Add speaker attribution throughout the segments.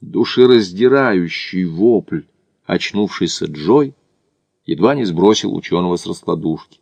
Speaker 1: Душераздирающий вопль, очнувшийся Джой, едва не сбросил ученого с раскладушки.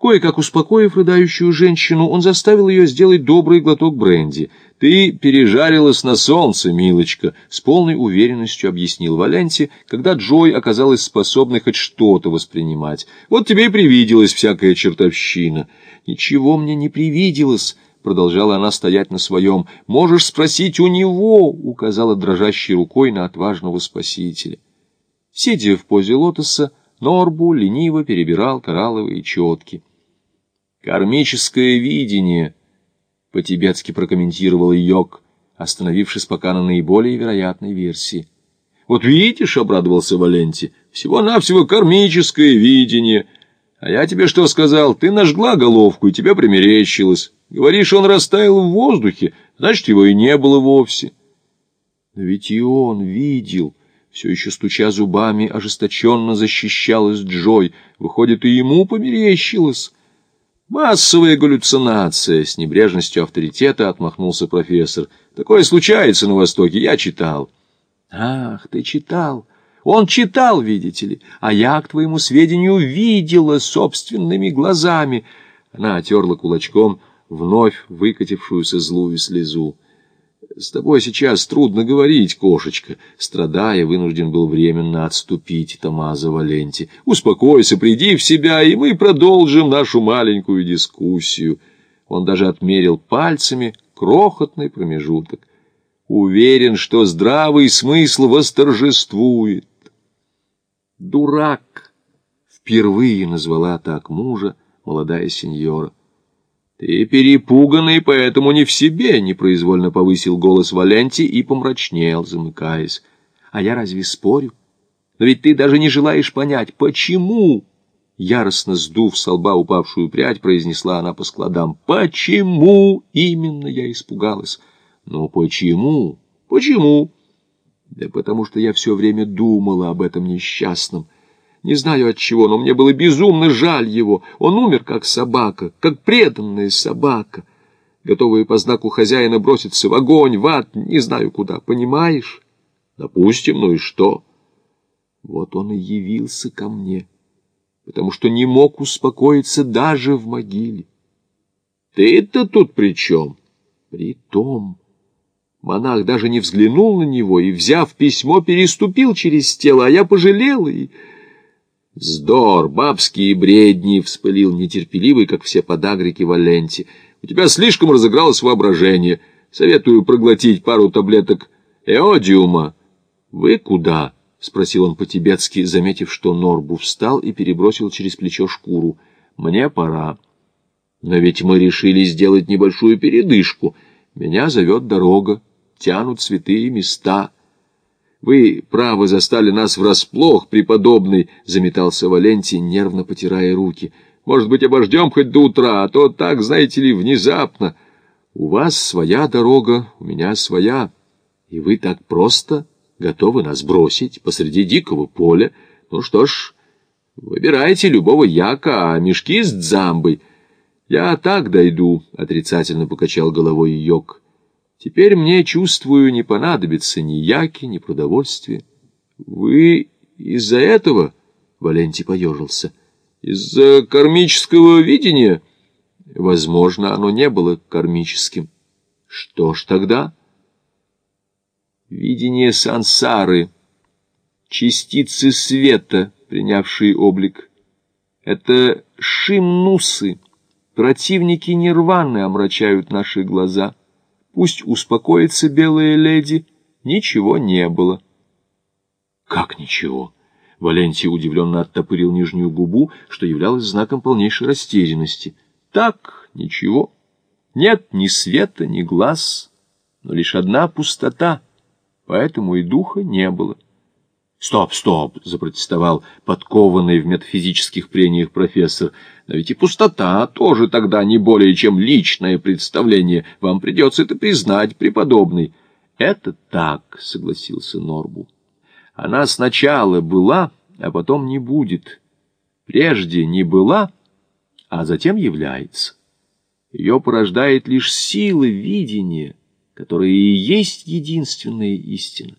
Speaker 1: Кое-как успокоив рыдающую женщину, он заставил ее сделать добрый глоток бренди. «Ты пережарилась на солнце, милочка», — с полной уверенностью объяснил Валенти, когда Джой оказалась способной хоть что-то воспринимать. «Вот тебе и привиделась всякая чертовщина». «Ничего мне не привиделось», — продолжала она стоять на своем. «Можешь спросить у него», — указала дрожащей рукой на отважного спасителя. Сидя в позе лотоса, Норбу лениво перебирал коралловые четки. «Кармическое видение», — по-тибетски прокомментировал Йог, остановившись пока на наиболее вероятной версии. «Вот видишь», — обрадовался Валенти, — «всего-навсего кармическое видение. А я тебе что сказал? Ты нажгла головку, и тебе примерещилось. Говоришь, он растаял в воздухе, значит, его и не было вовсе». Но ведь и он видел, все еще стуча зубами, ожесточенно защищалась Джой. Выходит, и ему померещилось. «Массовая галлюцинация!» — с небрежностью авторитета отмахнулся профессор. «Такое случается на Востоке, я читал». «Ах, ты читал! Он читал, видите ли, а я, к твоему сведению, видела собственными глазами!» Она отерла кулачком вновь выкатившуюся злую слезу. «С тобой сейчас трудно говорить, кошечка», — страдая, вынужден был временно отступить Томазо Валенти. «Успокойся, приди в себя, и мы продолжим нашу маленькую дискуссию». Он даже отмерил пальцами крохотный промежуток. Уверен, что здравый смысл восторжествует. «Дурак!» — впервые назвала так мужа молодая сеньора. «Ты перепуганный, поэтому не в себе», — непроизвольно повысил голос Валенти и помрачнел, замыкаясь. «А я разве спорю? Но ведь ты даже не желаешь понять, почему?» Яростно сдув с лба упавшую прядь, произнесла она по складам. «Почему именно я испугалась?» «Ну почему? Почему?» «Да потому что я все время думала об этом несчастном». Не знаю от чего, но мне было безумно жаль его. Он умер, как собака, как преданная собака, готовая по знаку хозяина броситься в огонь, в ад, не знаю куда, понимаешь? Допустим, ну и что? Вот он и явился ко мне, потому что не мог успокоиться даже в могиле. Ты-то тут при чем? При том... Монах даже не взглянул на него и, взяв письмо, переступил через тело, а я пожалел и... «Вздор, бабские бредни!» — вспылил нетерпеливый, как все подагрики Валенти. «У тебя слишком разыгралось воображение. Советую проглотить пару таблеток эодиума». «Вы куда?» — спросил он по-тибетски, заметив, что Норбу встал и перебросил через плечо шкуру. «Мне пора». «Но ведь мы решили сделать небольшую передышку. Меня зовет дорога, тянут святые места». Вы, право, застали нас врасплох, преподобный, — заметался Валентий, нервно потирая руки. Может быть, обождем хоть до утра, а то так, знаете ли, внезапно. У вас своя дорога, у меня своя, и вы так просто готовы нас бросить посреди дикого поля. Ну что ж, выбирайте любого яка, а мешки с дзамбой. Я так дойду, — отрицательно покачал головой Йок. Теперь мне, чувствую, не понадобится ни яки, ни продовольствия. Вы из-за этого, — Валентий поежился, — из-за кармического видения? Возможно, оно не было кармическим. Что ж тогда? Видение сансары, частицы света, принявшие облик. Это шимнусы, противники нирваны омрачают наши глаза — Пусть успокоится белая леди. Ничего не было. Как ничего? Валентий удивленно оттопырил нижнюю губу, что являлось знаком полнейшей растерянности. Так, ничего. Нет ни света, ни глаз, но лишь одна пустота, поэтому и духа не было. «Стоп, стоп!» — запротестовал подкованный в метафизических прениях профессор. «Но ведь и пустота тоже тогда не более чем личное представление. Вам придется это признать, преподобный». «Это так», — согласился Норбу. «Она сначала была, а потом не будет. Прежде не была, а затем является. Ее порождает лишь сила видения» которая и есть единственная истина.